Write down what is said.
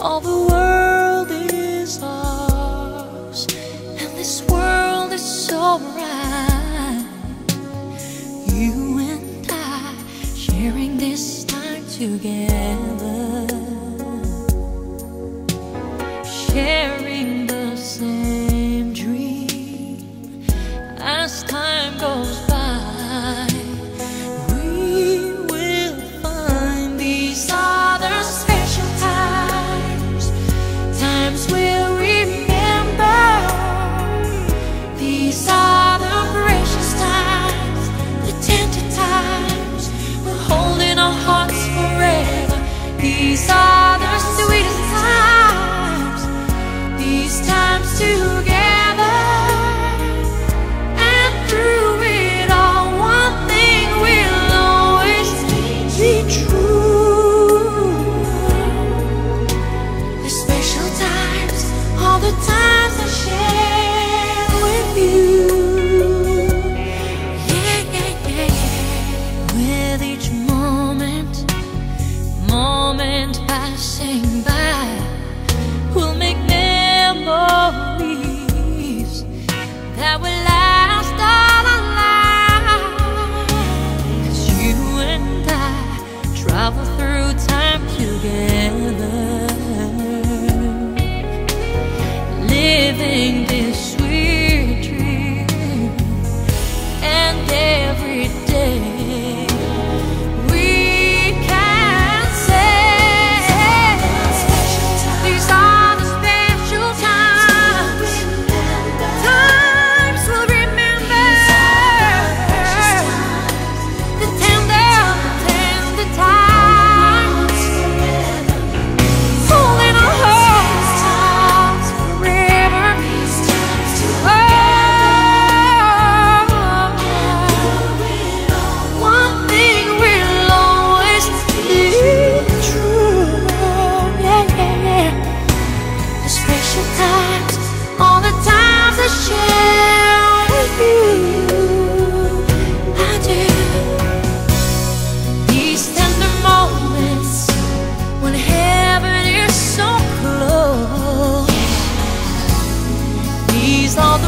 All the world is ours, and this world is so bright. You and I sharing this time together, sharing the same dream as time goes passing by will make memories that will last all our lives. Cause you and I travel through time together, living. all the